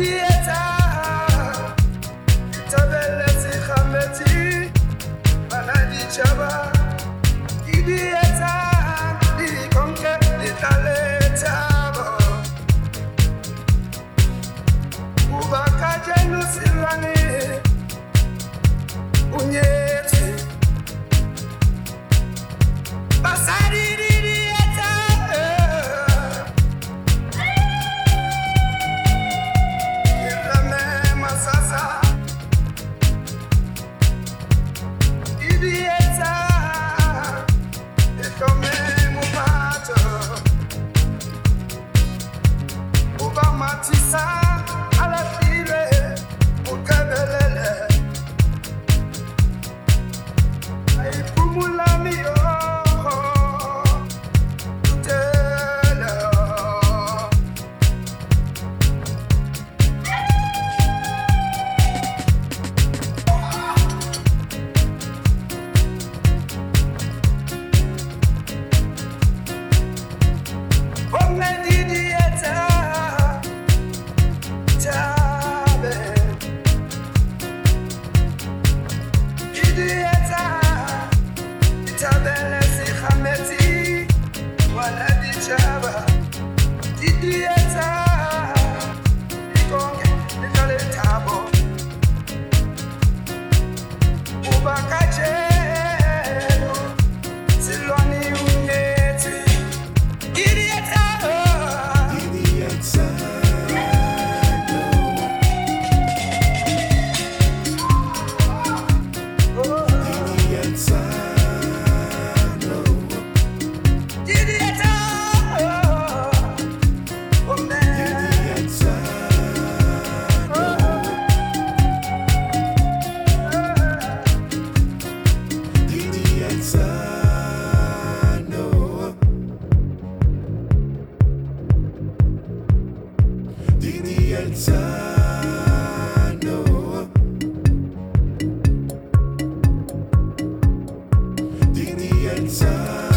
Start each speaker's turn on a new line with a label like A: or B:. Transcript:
A: Didieta, Ubakachelo,
B: It's a.